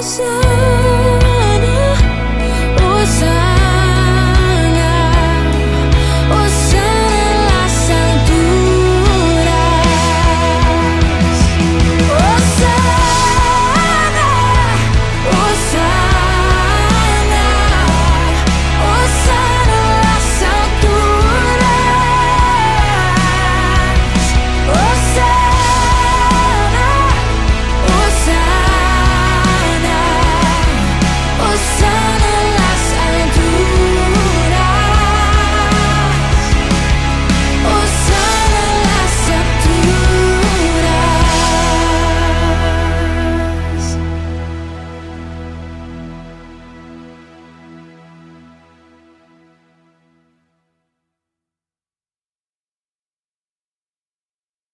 myself